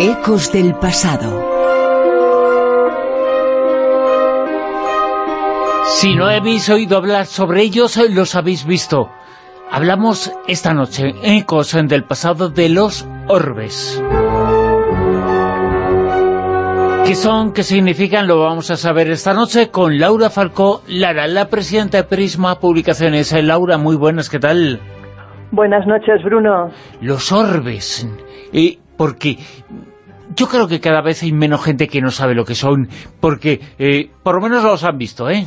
Ecos del pasado. Si no habéis oído hablar sobre ellos, los habéis visto. Hablamos esta noche, Ecos del pasado, de los orbes. ¿Qué son? ¿Qué significan? Lo vamos a saber esta noche con Laura Falcó Lara, la presidenta de Prisma Publicaciones. Laura, muy buenas, ¿qué tal? Buenas noches, Bruno. Los orbes. Eh, porque yo creo que cada vez hay menos gente que no sabe lo que son, porque eh, por lo menos los han visto, ¿eh?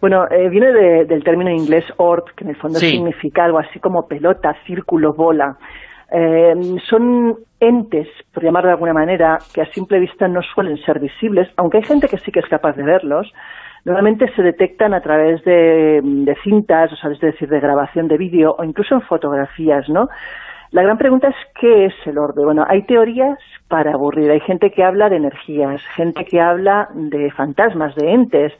Bueno, eh, viene del término inglés orb, que en el fondo significa algo así como pelota, círculo, bola. Eh, son entes, por llamarlo de alguna manera, que a simple vista no suelen ser visibles, aunque hay gente que sí que es capaz de verlos. Normalmente se detectan a través de, cintas, o sea, es decir, de grabación de vídeo o incluso en fotografías, ¿no? La gran pregunta es ¿qué es el orbe? Bueno, hay teorías para aburrir. Hay gente que habla de energías, gente que habla de fantasmas, de entes,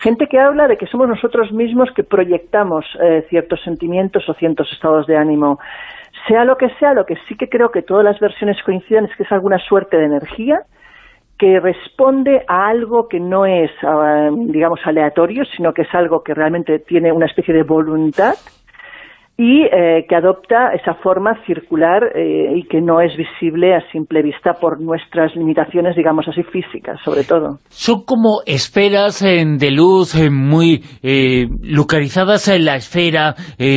Gente que habla de que somos nosotros mismos que proyectamos eh, ciertos sentimientos o ciertos estados de ánimo. Sea lo que sea, lo que sí que creo que todas las versiones coinciden es que es alguna suerte de energía que responde a algo que no es, ah, digamos, aleatorio, sino que es algo que realmente tiene una especie de voluntad y eh, que adopta esa forma circular eh, y que no es visible a simple vista por nuestras limitaciones, digamos así, físicas, sobre todo. Son como esferas de luz eh, muy localizadas en la esfera,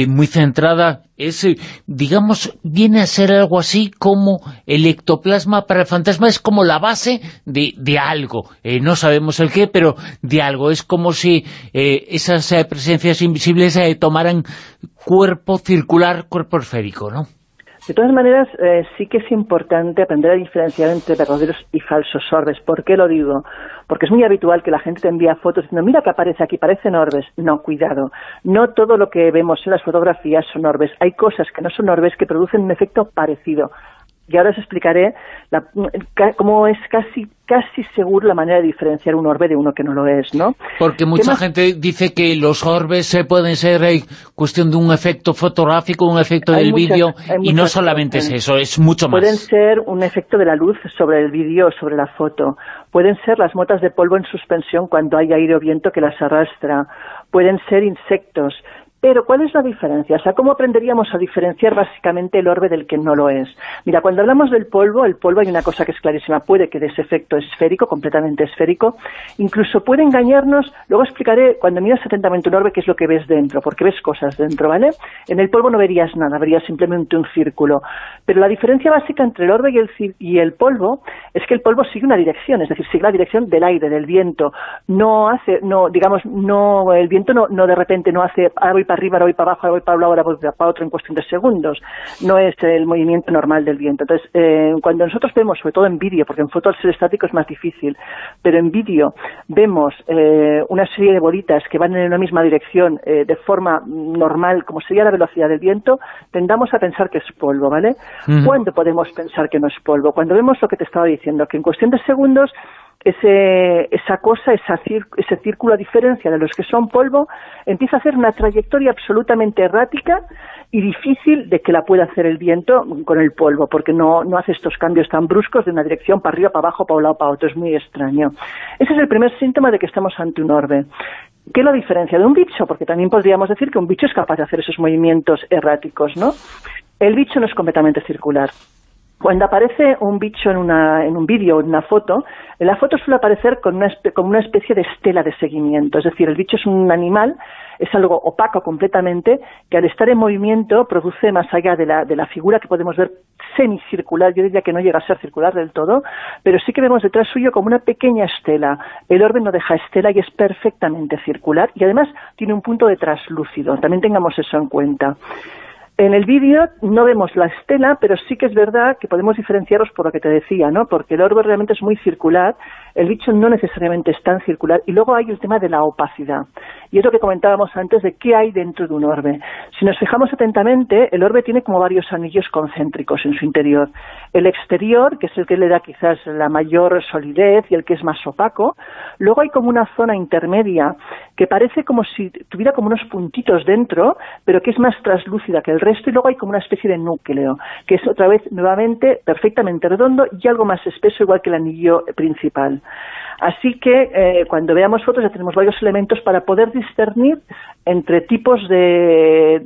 muy centrada. Es, eh, digamos, viene a ser algo así como el ectoplasma para el fantasma, es como la base de, de algo, eh, no sabemos el qué, pero de algo, es como si eh, esas presencias invisibles tomaran cuerpo circular, cuerpo esférico, ¿no? De todas maneras, eh, sí que es importante aprender a diferenciar entre verdaderos y falsos orbes. ¿Por qué lo digo? Porque es muy habitual que la gente te envía fotos diciendo, mira que aparece aquí, parecen orbes. No, cuidado. No todo lo que vemos en las fotografías son orbes. Hay cosas que no son orbes que producen un efecto parecido y ahora os explicaré cómo es casi casi seguro la manera de diferenciar un orbe de uno que no lo es, ¿no? Porque mucha gente dice que los orbes se pueden ser eh, cuestión de un efecto fotográfico, un efecto del vídeo, y no solamente es eso, es mucho más. Pueden ser un efecto de la luz sobre el vídeo sobre la foto, pueden ser las motas de polvo en suspensión cuando hay aire o viento que las arrastra, pueden ser insectos, pero, ¿cuál es la diferencia? O sea, ¿cómo aprenderíamos a diferenciar básicamente el orbe del que no lo es? Mira, cuando hablamos del polvo, el polvo hay una cosa que es clarísima, puede que dé ese efecto esférico, completamente esférico, incluso puede engañarnos, luego explicaré, cuando miras atentamente un orbe, qué es lo que ves dentro, porque ves cosas dentro, ¿vale? En el polvo no verías nada, verías simplemente un círculo. Pero la diferencia básica entre el orbe y el, y el polvo es que el polvo sigue una dirección, es decir, sigue la dirección del aire, del viento. No hace, no, digamos, no, el viento no, no de repente no hace, ahora voy para arriba, ahora voy para abajo, ahora voy para un lado, ahora voy para otro en cuestión de segundos. No es el movimiento normal del viento. Entonces, eh, cuando nosotros vemos, sobre todo en vídeo, porque en foto al ser estático es más difícil, pero en vídeo vemos eh, una serie de bolitas que van en una misma dirección eh, de forma normal, como sería la velocidad del viento, tendamos a pensar que es polvo, ¿vale? ¿Cuándo podemos pensar que no es polvo? Cuando vemos lo que te estaba diciendo, que en cuestión de segundos ese, esa cosa, esa ese círculo a diferencia de los que son polvo, empieza a hacer una trayectoria absolutamente errática y difícil de que la pueda hacer el viento con el polvo, porque no, no hace estos cambios tan bruscos de una dirección para arriba, para abajo, para un lado, para otro. Es muy extraño. Ese es el primer síntoma de que estamos ante un orbe. ¿Qué lo diferencia de un bicho? Porque también podríamos decir que un bicho es capaz de hacer esos movimientos erráticos, ¿no? El bicho no es completamente circular. Cuando aparece un bicho en, una, en un vídeo o en una foto, en la foto suele aparecer con una, como una especie de estela de seguimiento. Es decir, el bicho es un animal, es algo opaco completamente, que al estar en movimiento produce más allá de la, de la figura que podemos ver semicircular, yo diría que no llega a ser circular del todo, pero sí que vemos detrás suyo como una pequeña estela. El orbe no deja estela y es perfectamente circular y además tiene un punto de traslúcido. También tengamos eso en cuenta. En el vídeo no vemos la estela, pero sí que es verdad que podemos diferenciarlos por lo que te decía, ¿no? Porque el orbe realmente es muy circular, el bicho no necesariamente es tan circular, y luego hay el tema de la opacidad. Y es lo que comentábamos antes de qué hay dentro de un orbe. Si nos fijamos atentamente, el orbe tiene como varios anillos concéntricos en su interior. El exterior, que es el que le da quizás la mayor solidez y el que es más opaco. Luego hay como una zona intermedia que parece como si tuviera como unos puntitos dentro, pero que es más traslúcida que el resto y luego hay como una especie de núcleo, que es otra vez nuevamente perfectamente redondo y algo más espeso igual que el anillo principal. Así que eh, cuando veamos fotos ya tenemos varios elementos para poder discernir entre tipos de,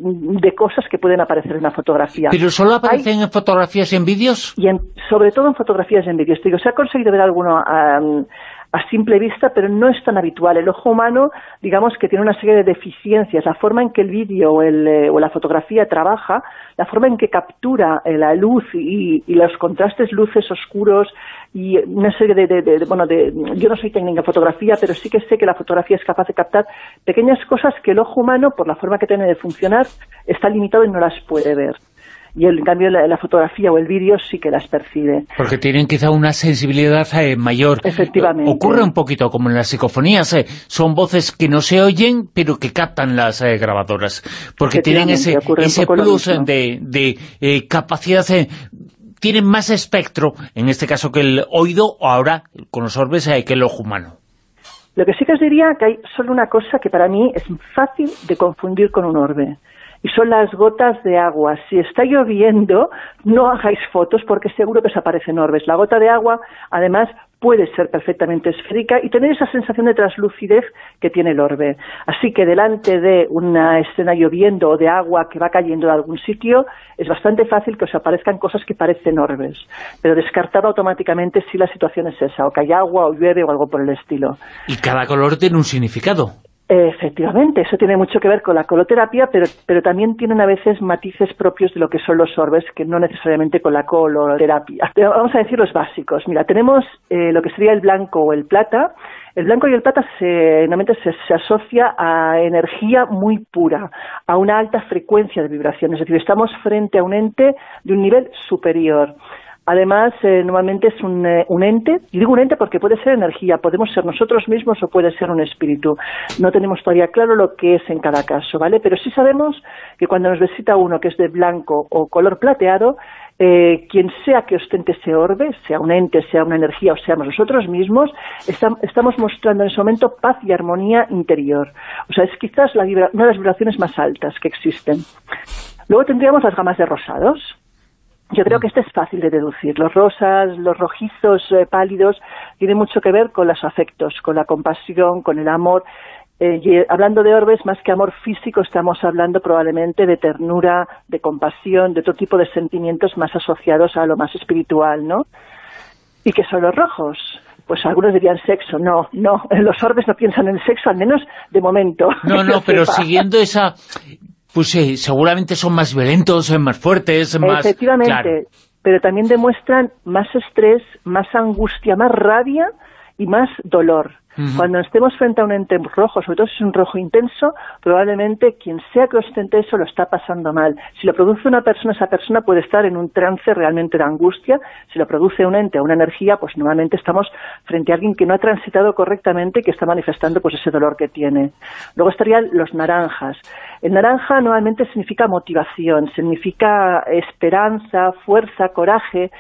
cosas que pueden aparecer en una fotografía. ¿Pero solo aparecen en fotografías y en vídeos? Y sobre todo en fotografías y en vídeos. Digo, se ha conseguido ver alguno a simple vista, pero no es tan habitual. El ojo humano, digamos que tiene una serie de deficiencias. La forma en que el vídeo o, eh, la fotografía trabaja, la forma en que captura eh, la luz y, los contrastes luces oscuros y una serie de, bueno, de, yo no soy técnica en fotografía, pero sí que sé que la fotografía es capaz de captar pequeñas cosas que el ojo humano, por la forma que tiene de funcionar, está limitado y no las puede ver y en cambio la, fotografía o el vídeo sí que las percibe. Porque tienen quizá una sensibilidad eh, mayor. Efectivamente. Ocurre un poquito como en las psicofonías, eh, son voces que no se oyen, pero que captan las eh, grabadoras, porque tienen ese, ese plus de, de capacidad tienen más espectro, en este caso que el oído, o ahora con los orbes que el ojo humano. Lo que sí que os diría que hay solo una cosa que para mí es fácil de confundir con un orbe y son las gotas de agua. Si está lloviendo, no hagáis fotos porque seguro que os aparecen orbes. La gota de agua, además, puede ser perfectamente esférica y tener esa sensación de translucidez que tiene el orbe. Así que delante de una escena lloviendo o de agua que va cayendo de algún sitio, es bastante fácil que os aparezcan cosas que parecen orbes, pero descartar automáticamente si la situación es esa, o que hay agua o llueve o algo por el estilo. Y cada color tiene un significado. Efectivamente, eso tiene mucho que ver con la coloterapia, pero, pero también tienen a veces matices propios de lo que son los orbes, que no necesariamente con la coloterapia. vamos a decir los básicos. Mira, tenemos eh, lo que sería el blanco o el plata. El blanco y el plata se, normalmente se, se asocia a energía muy pura, a una alta frecuencia de vibración, es decir, estamos frente a un ente de un nivel superior. Además, eh, normalmente es eh, un, ente, y digo un ente porque puede ser energía, podemos ser nosotros mismos o puede ser un espíritu. No tenemos todavía claro lo que es en cada caso, ¿vale? Pero sí sabemos que cuando nos visita uno que es de blanco o color plateado, eh, quien sea que ostente ese orbe, sea un ente, sea una energía o seamos nosotros mismos, estamos mostrando en ese momento paz y armonía interior. O sea, es quizás la una de las vibraciones más altas que existen. Luego tendríamos las gamas de rosados, yo creo que este es fácil de deducir. Los rosas, los rojizos eh, pálidos, tienen mucho que ver con los afectos, con la compasión, con el amor. Eh, y, eh, hablando de orbes, más que amor físico, estamos hablando probablemente de ternura, de compasión, de otro tipo de sentimientos más asociados a lo más espiritual, ¿no? ¿Y qué son los rojos? Pues algunos dirían sexo. No, no, los orbes no piensan en sexo, al menos de momento. No, no, pero siguiendo esa pues sí, seguramente son más violentos, más fuertes, más... Efectivamente, pero también demuestran más estrés, más angustia, más rabia y más dolor. Cuando estemos frente a un ente rojo, sobre todo si es un rojo intenso, probablemente quien sea que ostente eso lo está pasando mal. Si lo produce una persona, esa persona puede estar en un trance realmente de angustia. Si lo produce un ente o una energía, pues nuevamente estamos frente a alguien que no ha transitado correctamente y que está manifestando pues ese dolor que tiene. Luego estarían los naranjas. El naranja nuevamente significa motivación, significa esperanza, fuerza, coraje,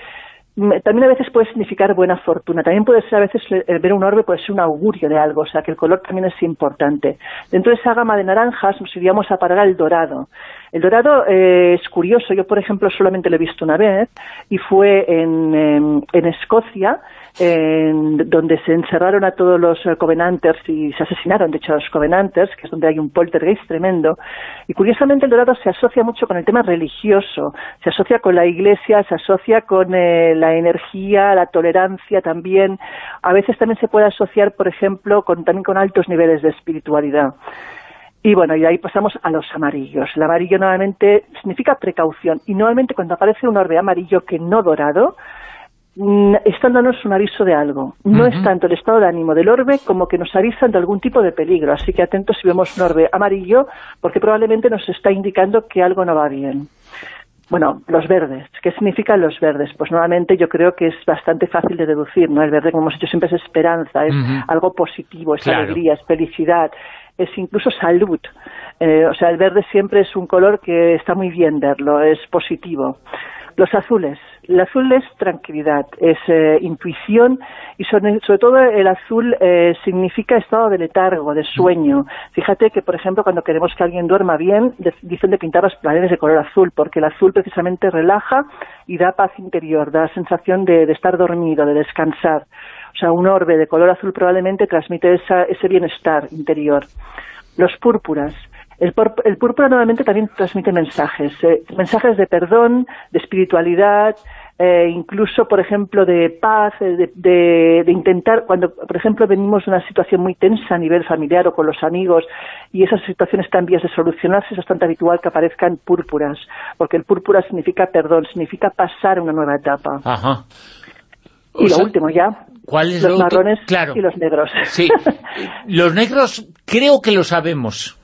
también a veces puede significar buena fortuna. También puede ser a veces ver un orbe puede ser un augurio de algo, o sea que el color también es importante. Dentro de esa gama de naranjas nos iríamos a parar al dorado. El dorado eh, es curioso, yo por ejemplo solamente lo he visto una vez y fue en, en Escocia donde se encerraron a todos los eh, Covenanters y se asesinaron, de hecho, a los Covenanters, que es donde hay un poltergeist tremendo. Y curiosamente el dorado se asocia mucho con el tema religioso, se asocia con la iglesia, se asocia con eh, la energía, la tolerancia también. A veces también se puede asociar, por ejemplo, con, también con altos niveles de espiritualidad. Y bueno, y ahí pasamos a los amarillos. El amarillo nuevamente significa precaución. Y nuevamente cuando aparece un orbe amarillo que no dorado, están dándonos un aviso de algo. No es tanto el estado de ánimo del orbe como que nos avisan de algún tipo de peligro. Así que atentos si vemos un orbe amarillo, porque probablemente nos está indicando que algo no va bien. Bueno, los verdes. ¿Qué significan los verdes? Pues nuevamente yo creo que es bastante fácil de deducir, ¿no? El verde, como hemos dicho siempre, es esperanza, es algo positivo, es alegría, es felicidad, es incluso salud. Eh, o sea, el verde siempre es un color que está muy bien verlo, es positivo. Los azules. El azul es tranquilidad, es eh, intuición y sobre, todo el azul eh, significa estado de letargo, de sueño. Fíjate que, por ejemplo, cuando queremos que alguien duerma bien, dicen de pintar las paredes de color azul, porque el azul precisamente relaja y da paz interior, da sensación de, de estar dormido, de descansar. O sea, un orbe de color azul probablemente transmite esa, ese bienestar interior. Los púrpuras. El, púrpura nuevamente también transmite mensajes, eh, mensajes de perdón, de espiritualidad, eh, incluso, por ejemplo, de paz, eh, de, intentar, cuando, por ejemplo, venimos de una situación muy tensa a nivel familiar o con los amigos y esas situaciones están vías de solucionarse, es bastante habitual que aparezcan púrpuras, porque el púrpura significa perdón, significa pasar una nueva etapa. Ajá. Y lo último ya, los marrones y los negros. Sí, los negros creo que lo sabemos.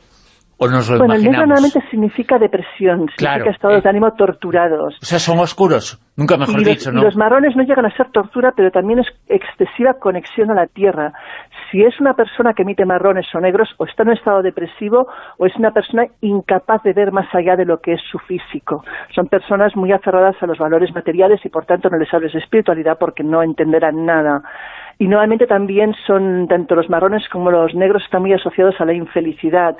¿O nos lo bueno, el negro normalmente significa depresión, significa estados de eh, ánimo torturados. O sea, son oscuros, nunca mejor dicho, ¿no? Y los marrones no llegan a ser tortura, pero también es excesiva conexión a la tierra. Si es una persona que emite marrones o negros, o está en un estado depresivo, o es una persona incapaz de ver más allá de lo que es su físico. Son personas muy aferradas a los valores materiales y, por tanto, no les hables de espiritualidad porque no entenderán nada y nuevamente también son tanto los marrones como los negros están muy asociados a la infelicidad,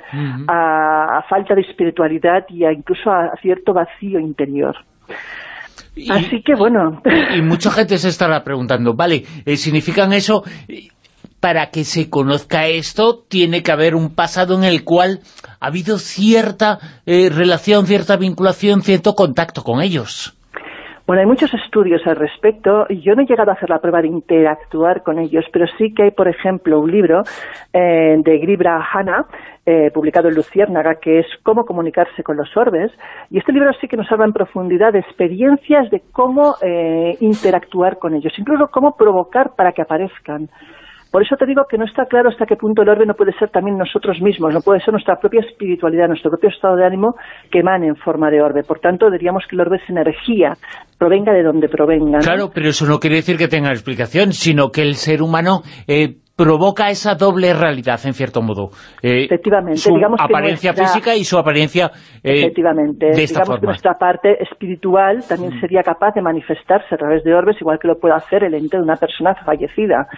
a, falta de espiritualidad y a incluso a, cierto vacío interior. Así que bueno. Y, mucha gente se estará preguntando, vale, eh, ¿significan eso? Para que se conozca esto, tiene que haber un pasado en el cual ha habido cierta eh, relación, cierta vinculación, cierto contacto con ellos. Bueno, hay muchos estudios al respecto. Yo no he llegado a hacer la prueba de interactuar con ellos, pero sí que hay, por ejemplo, un libro eh, de Gribra Hanna, eh, publicado en Luciérnaga, que es Cómo comunicarse con los orbes. Y este libro sí que nos habla en profundidad de experiencias de cómo eh, interactuar con ellos, incluso cómo provocar para que aparezcan. Por eso te digo que no está claro hasta qué punto el orbe no puede ser también nosotros mismos, no puede ser nuestra propia espiritualidad, nuestro propio estado de ánimo que emane en forma de orbe. Por tanto, diríamos que el orbe es energía, provenga de donde provenga. Claro, pero eso no quiere decir que tenga explicación, sino que el ser humano... Eh, provoca esa doble realidad, en cierto modo. Eh, Efectivamente. Su apariencia física y su apariencia eh, Efectivamente. de esta digamos que nuestra parte espiritual también mm. sería capaz de manifestarse a través de orbes, igual que lo puede hacer el ente de una persona fallecida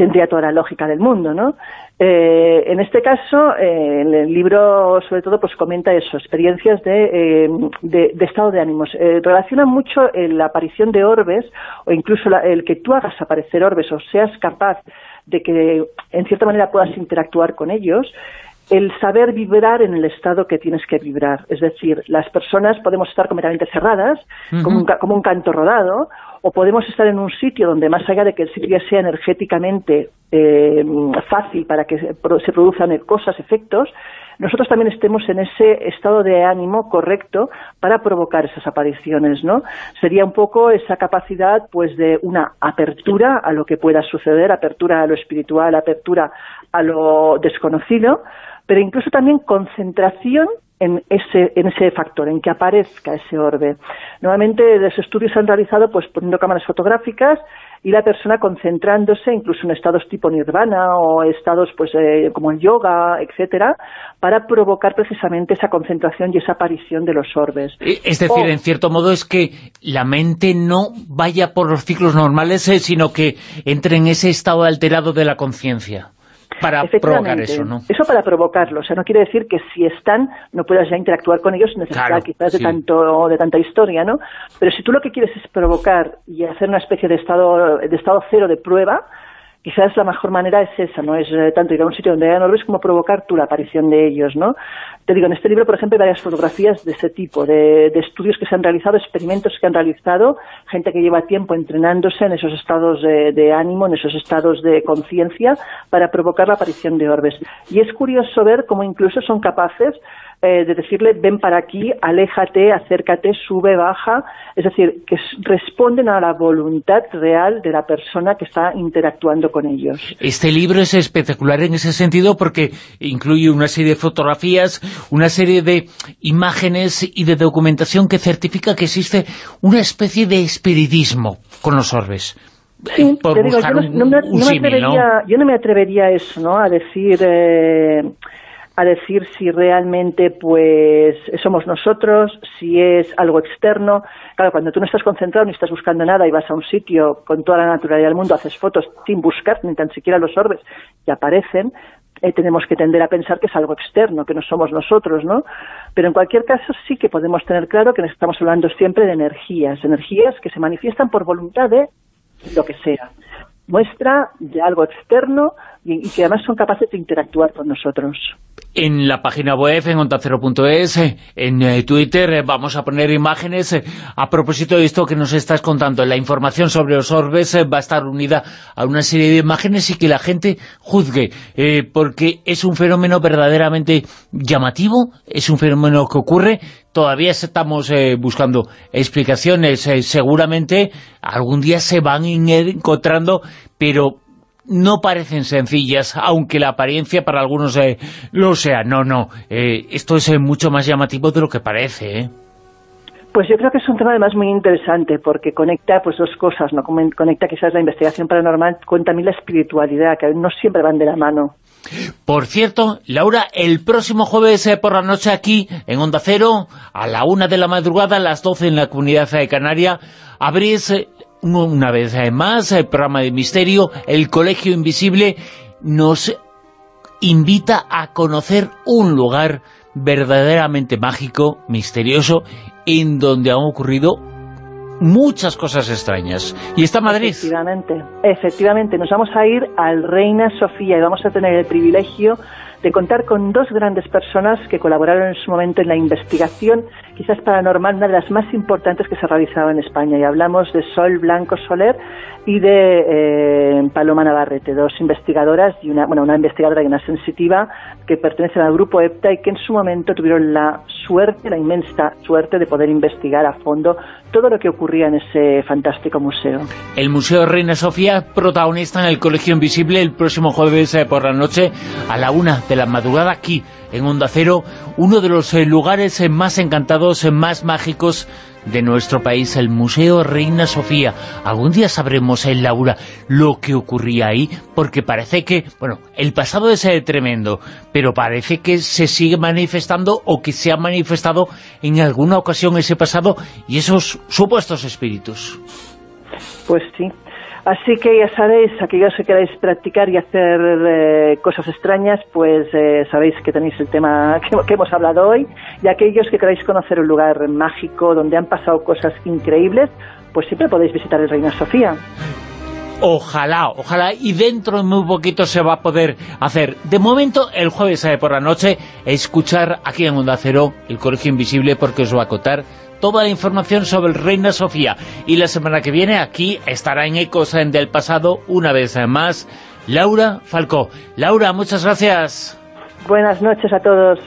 tendría toda la lógica del mundo, ¿no? Eh, en este caso, eh, el libro sobre todo pues comenta eso, experiencias de, eh, estado de ánimos. relaciona mucho la aparición de orbes o incluso el que tú hagas aparecer orbes o seas capaz de que en cierta manera puedas interactuar con ellos, el saber vibrar en el estado que tienes que vibrar. Es decir, las personas podemos estar completamente cerradas, como, como un canto rodado, o podemos estar en un sitio donde más allá de que el sitio sea energéticamente eh, fácil para que se, produzcan cosas, efectos, nosotros también estemos en ese estado de ánimo correcto para provocar esas apariciones, ¿no? Sería un poco esa capacidad, pues, de una apertura a lo que pueda suceder, apertura a lo espiritual, apertura a lo desconocido, pero incluso también concentración en ese, en ese factor, en que aparezca ese orbe. Nuevamente, los estudios se han realizado pues poniendo cámaras fotográficas y la persona concentrándose incluso en estados tipo nirvana o estados pues eh, como el yoga, etcétera, para provocar precisamente esa concentración y esa aparición de los orbes. Eh, es decir, en cierto modo es que la mente no vaya por los ciclos normales, eh, sino que entre en ese estado alterado de la conciencia para provocar eso, ¿no? Eso para provocarlo, o sea, no quiere decir que si están no puedas ya interactuar con ellos necesidad quizás de tanto de tanta historia, ¿no? Pero si tú lo que quieres es provocar y hacer una especie de estado de estado cero de prueba, quizás la mejor manera es esa, no es eh, tanto ir a un sitio donde haya orbes como provocar tú la aparición de ellos, ¿no? Te digo, en este libro, por ejemplo, hay varias fotografías de ese tipo, de, estudios que se han realizado, experimentos que han realizado, gente que lleva tiempo entrenándose en esos estados de, ánimo, en esos estados de conciencia, para provocar la aparición de orbes. Y es curioso ver cómo incluso son capaces eh, de decirle ven para aquí, aléjate, acércate, sube, baja, es decir, que responden a la voluntad real de la persona que está interactuando con ellos. Este libro es espectacular en ese sentido porque incluye una serie de fotografías, una serie de imágenes y de documentación que certifica que existe una especie de espiritismo con los orbes. Sí, yo, no, me, atrevería, yo no me atrevería a eso, ¿no? A decir... Eh, a decir si realmente pues somos nosotros, si es algo externo. Claro, cuando tú no estás concentrado ni estás buscando nada y vas a un sitio con toda la naturaleza del mundo, haces fotos sin buscar ni tan siquiera los orbes y aparecen, eh, tenemos que tender a pensar que es algo externo, que no somos nosotros, ¿no? Pero en cualquier caso sí que podemos tener claro que estamos hablando siempre de energías, energías que se manifiestan por voluntad de lo que sea. Muestra de algo externo y que además son capaces de interactuar con nosotros en la página web, en ondacero.es, en eh, Twitter, eh, vamos a poner imágenes. Eh, a propósito de esto que nos estás contando, la información sobre los orbes va a estar unida a una serie de imágenes y que la gente juzgue, porque es un fenómeno verdaderamente llamativo, es un fenómeno que ocurre, todavía estamos buscando explicaciones, seguramente algún día se van encontrando, pero no parecen sencillas, aunque la apariencia para algunos eh, lo sea. No, no, eh, esto es eh, mucho más llamativo de lo que parece, Pues yo creo que es un tema además muy interesante porque conecta pues dos cosas, ¿no? Conecta quizás la investigación paranormal con también la espiritualidad, que no siempre van de la mano. Por cierto, Laura, el próximo jueves por la noche aquí, en Onda Cero, a la una de la madrugada, a las doce en la Comunidad de Canaria, abrís una vez más, el programa de Misterio, el Colegio Invisible, nos invita a conocer un lugar verdaderamente mágico, misterioso, en donde han ocurrido muchas cosas extrañas. Y está Madrid. Efectivamente, efectivamente. Nos vamos a ir al Reina Sofía y vamos a tener el privilegio de contar con dos grandes personas que colaboraron en su momento en la investigación, quizás paranormal, una de las más importantes que se realizaba en España. Y hablamos de Sol Blanco Soler y de eh, Paloma Navarrete, dos investigadoras, y una, bueno, una investigadora y una sensitiva que pertenecen al grupo EPTA y que en su momento tuvieron la suerte, la inmensa suerte de poder investigar a fondo todo lo que ocurría en ese fantástico museo. El Museo Reina Sofía, protagonista en el Colegio Invisible el próximo jueves eh, por la noche a la una de la madrugada aquí en Onda Cero, uno de los eh, lugares más encantados, más mágicos de nuestro país, el Museo Reina Sofía. Algún día sabremos, en eh, Laura, lo que ocurría ahí, porque parece que, bueno, el pasado es eh, tremendo, pero parece que se sigue manifestando o que se ha manifestado en alguna ocasión ese pasado y esos supuestos espíritus. Pues sí, Así que ya sabéis, aquellos que queráis practicar y hacer eh, cosas extrañas, pues eh, sabéis que tenéis el tema que, hemos hablado hoy, y aquellos que queráis conocer un lugar mágico donde han pasado cosas increíbles, pues siempre podéis visitar el Reina Sofía. Ojalá, ojalá, y dentro de muy poquito se va a poder hacer. De momento, el jueves eh, por la noche, escuchar aquí en Onda Cero, el Colegio Invisible, porque os va a acotar toda la información sobre Reina Sofía. Y la semana que viene aquí estará en Ecos del Pasado, una vez más, Laura Falcó. Laura, muchas gracias. Buenas noches a todos.